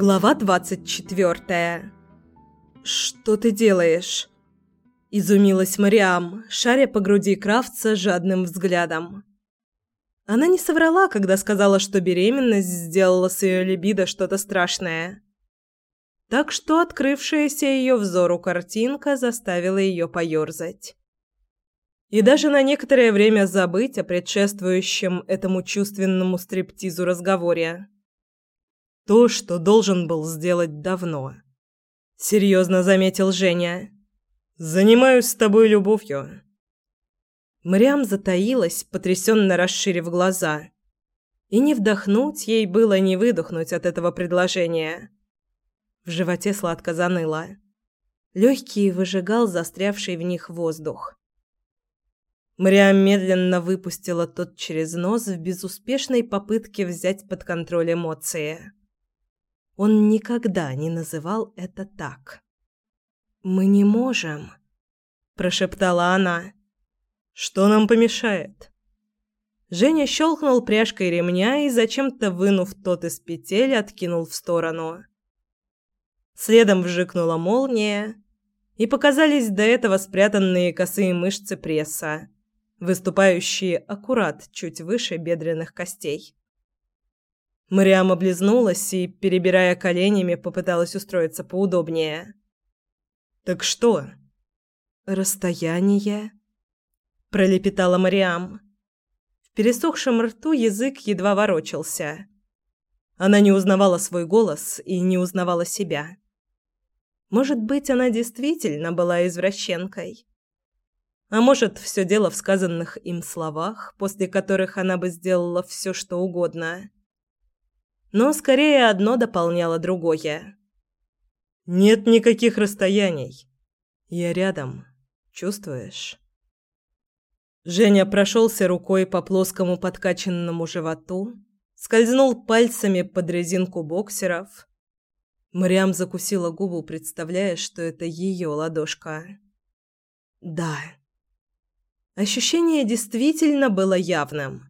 Глава двадцать четвертая. «Что ты делаешь?» Изумилась Мариам, шаря по груди Кравца жадным взглядом. Она не соврала, когда сказала, что беременность сделала с ее либидо что-то страшное. Так что открывшаяся ее взору картинка заставила ее поерзать. И даже на некоторое время забыть о предшествующем этому чувственному стриптизу разговоре. То, что должен был сделать давно. Серьезно заметил Женя. «Занимаюсь с тобой любовью». Мрям затаилась, потрясенно расширив глаза. И не вдохнуть ей было, не выдохнуть от этого предложения. В животе сладко заныло. Легкий выжигал застрявший в них воздух. Мрям медленно выпустила тот через нос в безуспешной попытке взять под контроль эмоции. Он никогда не называл это так. «Мы не можем», – прошептала она. «Что нам помешает?» Женя щелкнул пряжкой ремня и, зачем-то вынув тот из петель, откинул в сторону. Следом вжикнула молния, и показались до этого спрятанные косые мышцы пресса, выступающие аккурат чуть выше бедренных костей. Мариам облизнулась и, перебирая коленями, попыталась устроиться поудобнее. «Так что?» «Расстояние?» – пролепетала Мариам. В пересохшем рту язык едва ворочался. Она не узнавала свой голос и не узнавала себя. Может быть, она действительно была извращенкой. А может, все дело в сказанных им словах, после которых она бы сделала все, что угодно. Но скорее одно дополняло другое. Нет никаких расстояний. Я рядом. Чувствуешь? Женя прошелся рукой по плоскому подкачанному животу, скользнул пальцами под резинку боксеров. Мариам закусила губу, представляя, что это ее ладошка. Да. Ощущение действительно было явным.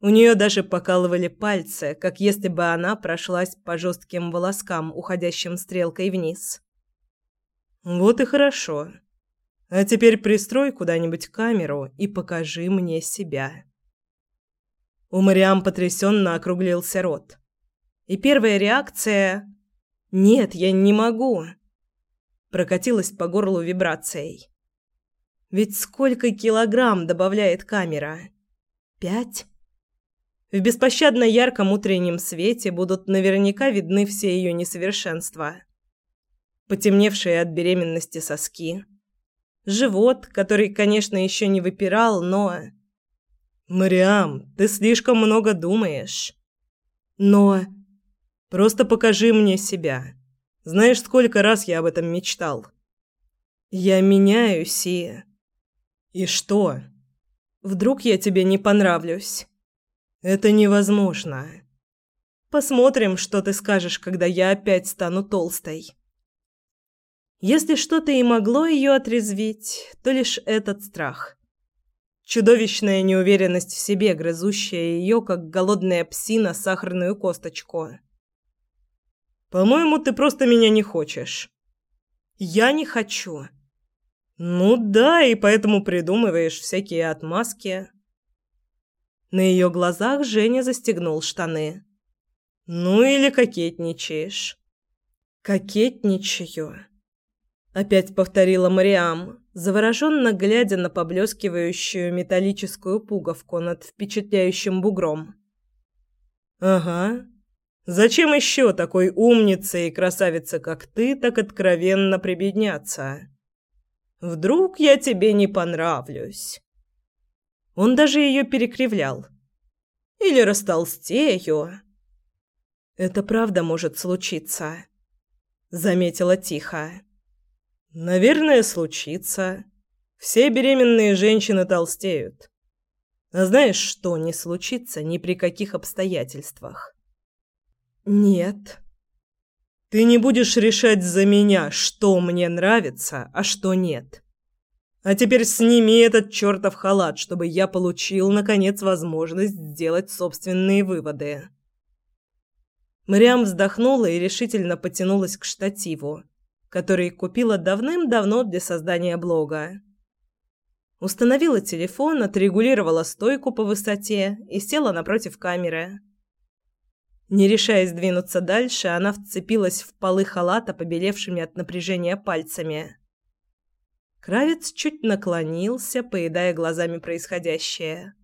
У нее даже покалывали пальцы, как если бы она прошлась по жестким волоскам, уходящим стрелкой вниз. «Вот и хорошо. А теперь пристрой куда-нибудь камеру и покажи мне себя». У Мариам потрясенно округлился рот. И первая реакция «Нет, я не могу!» прокатилась по горлу вибрацией. «Ведь сколько килограмм добавляет камера? Пять?» В беспощадно ярком утреннем свете будут наверняка видны все ее несовершенства. Потемневшие от беременности соски. Живот, который, конечно, еще не выпирал, но... «Мариам, ты слишком много думаешь». «Но...» «Просто покажи мне себя. Знаешь, сколько раз я об этом мечтал?» «Я меняюсь и...» «И что?» «Вдруг я тебе не понравлюсь?» Это невозможно. Посмотрим, что ты скажешь, когда я опять стану толстой. Если что-то и могло ее отрезвить, то лишь этот страх. Чудовищная неуверенность в себе, грызущая ее, как голодная псина, сахарную косточку. «По-моему, ты просто меня не хочешь». «Я не хочу». «Ну да, и поэтому придумываешь всякие отмазки». На ее глазах Женя застегнул штаны. «Ну или кокетничаешь?» «Кокетничаю», — опять повторила Мариам, завороженно глядя на поблескивающую металлическую пуговку над впечатляющим бугром. «Ага. Зачем еще такой умнице и красавице, как ты, так откровенно прибедняться? Вдруг я тебе не понравлюсь?» Он даже ее перекривлял. Или растолстею. Это правда может случиться, заметила тихо. Наверное, случится. Все беременные женщины толстеют. А знаешь, что не случится ни при каких обстоятельствах? Нет. Ты не будешь решать за меня, что мне нравится, а что нет. А теперь сними этот чертов халат, чтобы я получил, наконец, возможность сделать собственные выводы. Мариам вздохнула и решительно потянулась к штативу, который купила давным-давно для создания блога. Установила телефон, отрегулировала стойку по высоте и села напротив камеры. Не решаясь двинуться дальше, она вцепилась в полы халата побелевшими от напряжения пальцами. Кравец чуть наклонился, поедая глазами происходящее.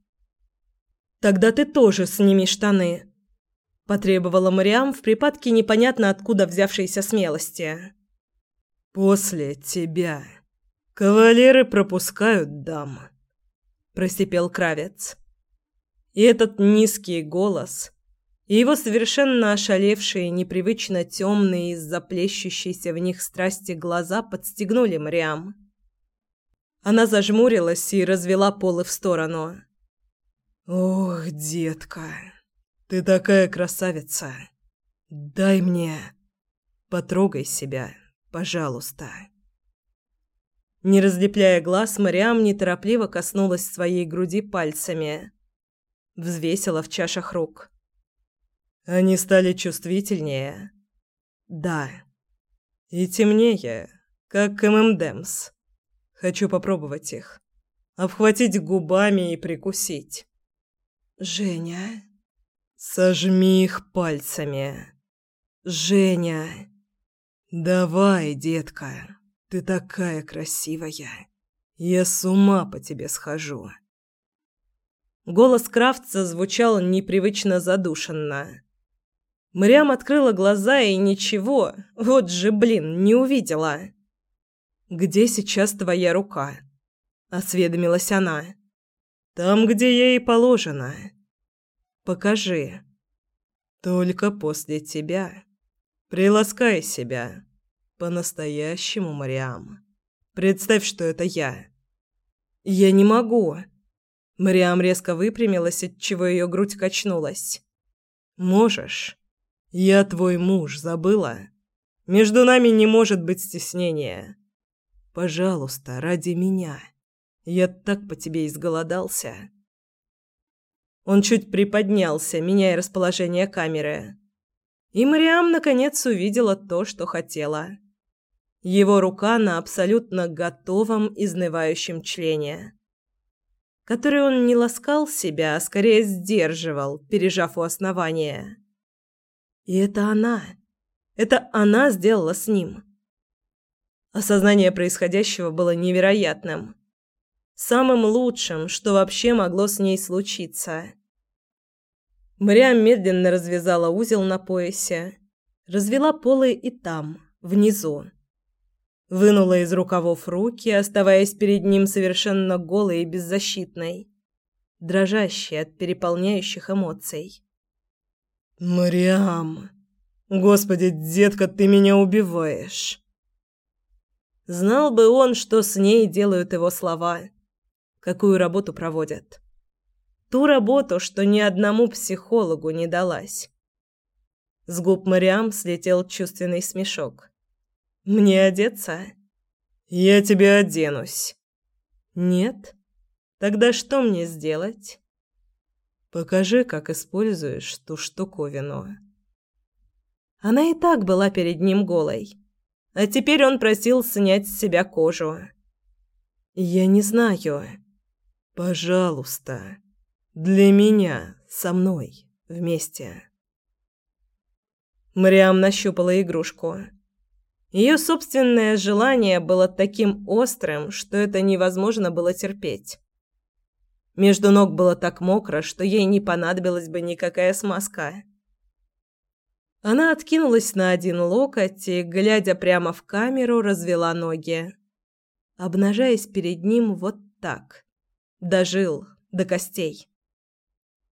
«Тогда ты тоже сними штаны», – потребовала Мариам в припадке непонятно откуда взявшейся смелости. «После тебя кавалеры пропускают дам», – просипел Кравец. И этот низкий голос – и его совершенно ошалевшие, непривычно темные из-за плещущейся в них страсти глаза подстегнули Мариам. Она зажмурилась и развела полы в сторону. «Ох, детка, ты такая красавица! Дай мне... Потрогай себя, пожалуйста!» Не разлепляя глаз, Мариам неторопливо коснулась своей груди пальцами. Взвесила в чашах рук. Они стали чувствительнее. Да. И темнее, как ММДэмс. Хочу попробовать их. Обхватить губами и прикусить. Женя. Сожми их пальцами. Женя. Давай, детка. Ты такая красивая. Я с ума по тебе схожу. Голос Крафтса звучал непривычно задушенно. Мрям открыла глаза и ничего, вот же, блин, не увидела. «Где сейчас твоя рука?» – осведомилась она. «Там, где ей положено». «Покажи». «Только после тебя. Приласкай себя. По-настоящему, Мариам. Представь, что это я». «Я не могу». Мариам резко выпрямилась, отчего ее грудь качнулась. «Можешь». «Я твой муж, забыла? Между нами не может быть стеснения. Пожалуйста, ради меня. Я так по тебе изголодался». Он чуть приподнялся, меняя расположение камеры. И Мариам наконец увидела то, что хотела. Его рука на абсолютно готовом изнывающем члене, который он не ласкал себя, а скорее сдерживал, пережав у основания. И это она. Это она сделала с ним. Осознание происходящего было невероятным. Самым лучшим, что вообще могло с ней случиться. Мариам медленно развязала узел на поясе, развела полы и там, внизу. Вынула из рукавов руки, оставаясь перед ним совершенно голой и беззащитной, дрожащей от переполняющих эмоций. «Мариам! Господи, детка, ты меня убиваешь!» Знал бы он, что с ней делают его слова, какую работу проводят. Ту работу, что ни одному психологу не далась. С губ Мариам слетел чувственный смешок. «Мне одеться?» «Я тебе оденусь». «Нет? Тогда что мне сделать?» Покажи, как используешь ту штуковину. Она и так была перед ним голой. А теперь он просил снять с себя кожу. Я не знаю. Пожалуйста. Для меня, со мной, вместе. Мариам нащупала игрушку. Ее собственное желание было таким острым, что это невозможно было терпеть. Между ног было так мокро, что ей не понадобилась бы никакая смазка. Она откинулась на один локоть и, глядя прямо в камеру, развела ноги, обнажаясь перед ним вот так. Дожил до костей.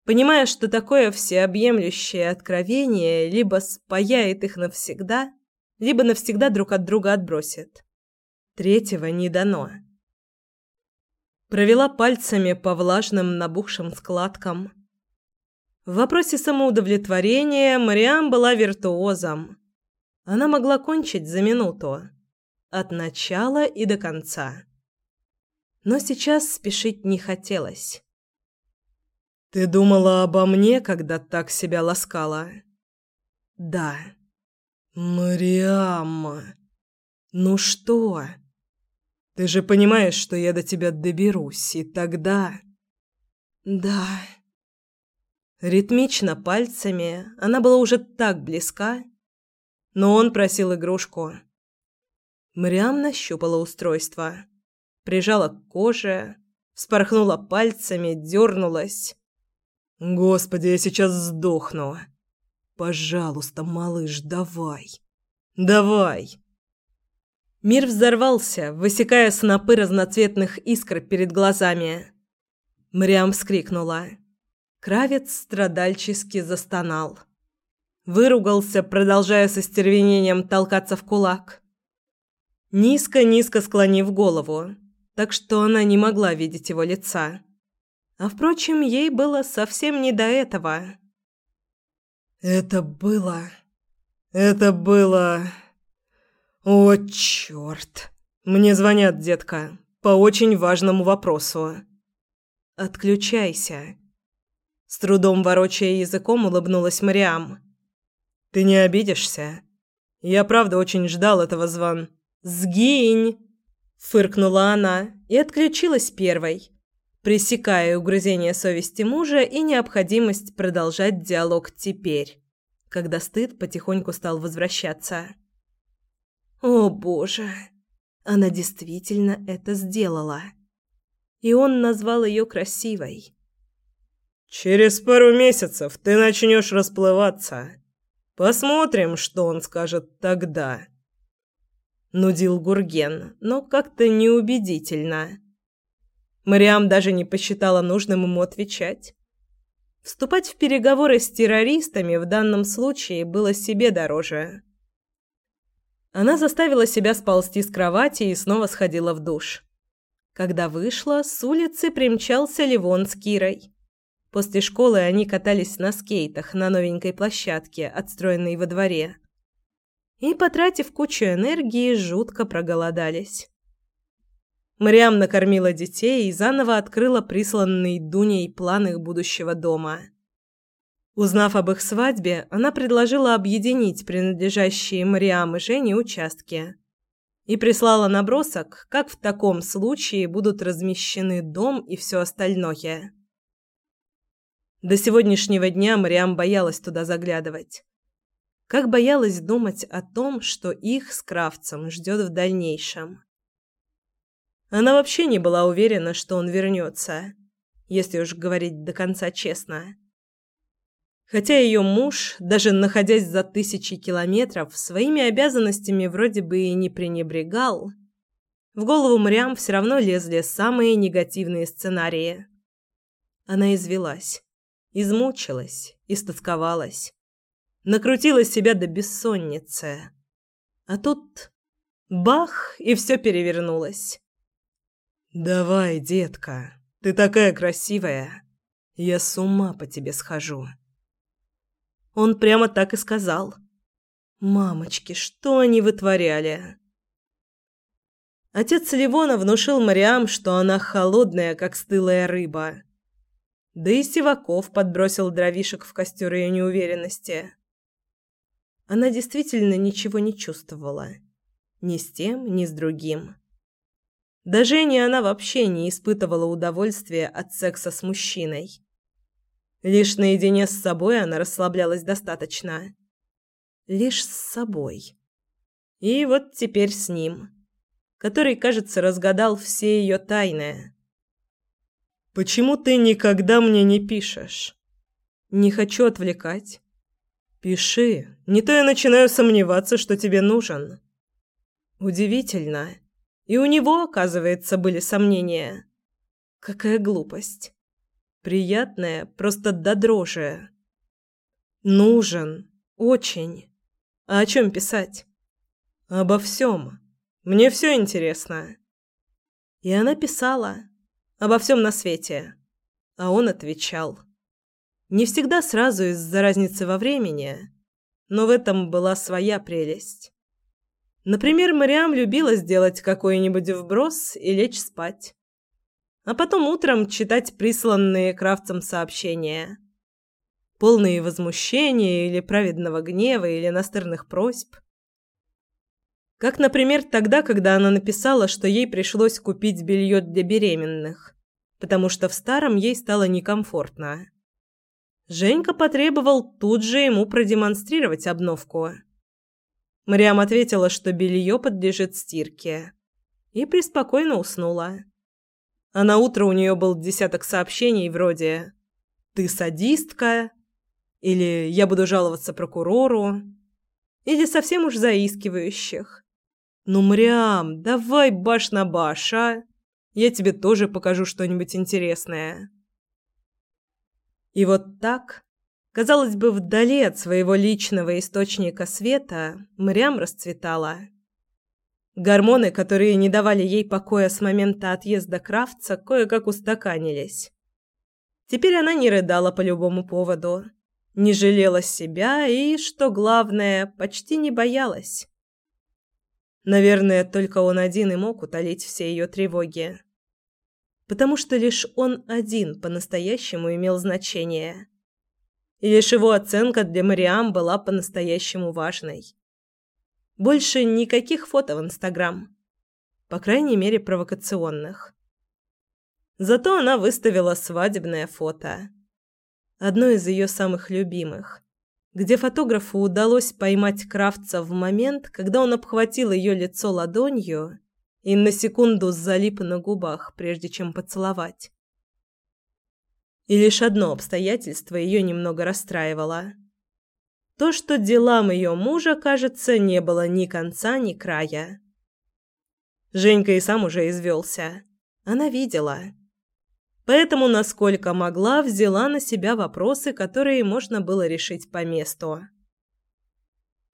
Понимая, что такое всеобъемлющее откровение либо спаяет их навсегда, либо навсегда друг от друга отбросит. Третьего не дано. Провела пальцами по влажным набухшим складкам. В вопросе самоудовлетворения Мариам была виртуозом. Она могла кончить за минуту. От начала и до конца. Но сейчас спешить не хотелось. «Ты думала обо мне, когда так себя ласкала?» «Да». «Мариамма, ну что? Ты же понимаешь, что я до тебя доберусь, и тогда...» «Да». Ритмично пальцами она была уже так близка, но он просил игрушку. Мариам нащупала устройство, прижала к коже, вспорхнула пальцами, дернулась. «Господи, я сейчас сдохну!» Пожалуйста, малыш, давай. Давай. Мир взорвался, высекая снопы разноцветных искр перед глазами. Мрям вскрикнула. Кравец страдальчески застонал. Выругался, продолжая со стервенением толкаться в кулак. Низко-низко склонив голову, так что она не могла видеть его лица. А впрочем, ей было совсем не до этого. Это было... Это было... О, чёрт. Мне звонят, детка, по очень важному вопросу. Отключайся. С трудом ворочая языком, улыбнулась Мариам. Ты не обидишься? Я правда очень ждал этого звон. Сгинь! Фыркнула она и отключилась первой, пресекая угрызение совести мужа и необходимость продолжать диалог теперь, когда стыд потихоньку стал возвращаться. О, боже. Она действительно это сделала. И он назвал ее красивой. Через пару месяцев ты начнешь расплываться. Посмотрим, что он скажет тогда. Нудил Гурген, но как-то неубедительно. Мариам даже не посчитала нужным ему отвечать. Вступать в переговоры с террористами в данном случае было себе дороже. Она заставила себя сползти с кровати и снова сходила в душ. Когда вышла, с улицы примчался Ливон с Кирой. После школы они катались на скейтах на новенькой площадке, отстроенной во дворе. И, потратив кучу энергии, жутко проголодались. Мариам накормила детей и заново открыла присланный Дуней план их будущего дома. Узнав об их свадьбе, она предложила объединить принадлежащие Мариам и Жене участки и прислала набросок, как в таком случае будут размещены дом и все остальное. До сегодняшнего дня Мариам боялась туда заглядывать. Как боялась думать о том, что их с Кравцем ждет в дальнейшем. Она вообще не была уверена, что он вернется, если уж говорить до конца честно. Хотя ее муж, даже находясь за тысячи километров, своими обязанностями вроде бы и не пренебрегал, в голову Мрям все равно лезли самые негативные сценарии. Она извелась, измучилась, истосковалась, накрутила себя до бессонницы. А тут бах, и все перевернулось. «Давай, детка, ты такая красивая. Я с ума по тебе схожу». Он прямо так и сказал. «Мамочки, что они вытворяли?» Отец Ливона внушил Мариам, что она холодная, как стылая рыба. Да и Сиваков подбросил дровишек в костер ее неуверенности. Она действительно ничего не чувствовала. Ни с тем, ни с другим. До Жени она вообще не испытывала удовольствия от секса с мужчиной. Лишь наедине с собой она расслаблялась достаточно. Лишь с собой. И вот теперь с ним, который, кажется, разгадал все ее тайны. «Почему ты никогда мне не пишешь?» «Не хочу отвлекать». «Пиши, не то я начинаю сомневаться, что тебе нужен». «Удивительно». И у него, оказывается, были сомнения. Какая глупость. Приятная, просто до дрожи. Нужен. Очень. А о чем писать? Обо всем. Мне все интересно. И она писала. Обо всем на свете. А он отвечал. Не всегда сразу из-за разницы во времени, но в этом была своя прелесть. Например, Мариам любила сделать какой-нибудь вброс и лечь спать. А потом утром читать присланные Кравцем сообщения. полные возмущения или праведного гнева или настырных просьб. Как, например, тогда, когда она написала, что ей пришлось купить белье для беременных, потому что в старом ей стало некомфортно. Женька потребовал тут же ему продемонстрировать обновку. Мариам ответила, что белье подлежит стирке, и преспокойно уснула. А на утро у нее был десяток сообщений вроде «Ты садистка», или «Я буду жаловаться прокурору», или совсем уж заискивающих. «Ну, Мариам, давай баш на баш, а? Я тебе тоже покажу что-нибудь интересное». И вот так, казалось бы, вдали от своего личного источника света, Мариам расцветала. Гормоны, которые не давали ей покоя с момента отъезда Кравца, кое-как устаканились. Теперь она не рыдала по любому поводу, не жалела себя и, что главное, почти не боялась. Наверное, только он один и мог утолить все ее тревоги. Потому что лишь он один по-настоящему имел значение. И лишь его оценка для Мариам была по-настоящему важной. Больше никаких фото в Инстаграм. По крайней мере, провокационных. Зато она выставила свадебное фото. Одно из ее самых любимых где фотографу удалось поймать Кравца в момент, когда он обхватил ее лицо ладонью и на секунду залип на губах, прежде чем поцеловать. И лишь одно обстоятельство ее немного расстраивало. То, что делам ее мужа, кажется, не было ни конца, ни края. Женька и сам уже извелся. Она видела. Поэтому, насколько могла, взяла на себя вопросы, которые можно было решить по месту.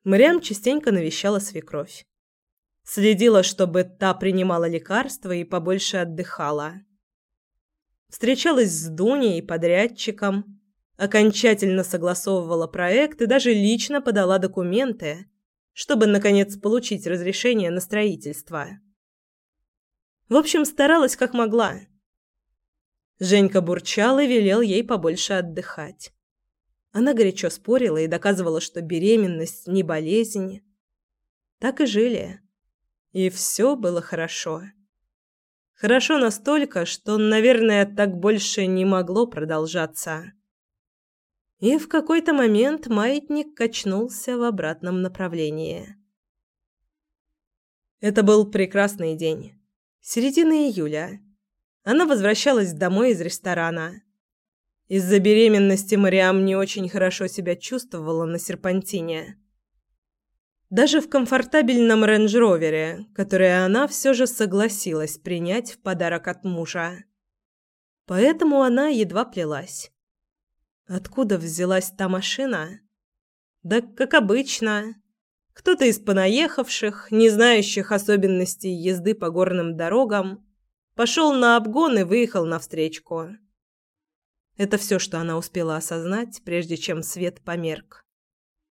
Мариам частенько навещала свекровь. Следила, чтобы та принимала лекарства и побольше отдыхала. Встречалась с Дуней и подрядчиком, окончательно согласовывала проект и даже лично подала документы, чтобы, наконец, получить разрешение на строительство. В общем, старалась как могла – Женька бурчал и велел ей побольше отдыхать. Она горячо спорила и доказывала, что беременность не болезнь. Так и жили. И все было хорошо. Хорошо настолько, что, наверное, так больше не могло продолжаться. И в какой-то момент маятник качнулся в обратном направлении. Это был прекрасный день. Середина июля. Она возвращалась домой из ресторана. Из-за беременности Мариам не очень хорошо себя чувствовала на серпантине. Даже в комфортабельном рейндж-ровере, который она все же согласилась принять в подарок от мужа. Поэтому она едва плелась. Откуда взялась та машина? Да как обычно. Кто-то из понаехавших, не знающих особенностей езды по горным дорогам, Пошел на обгон и выехал навстречку. Это все, что она успела осознать, прежде чем свет померк.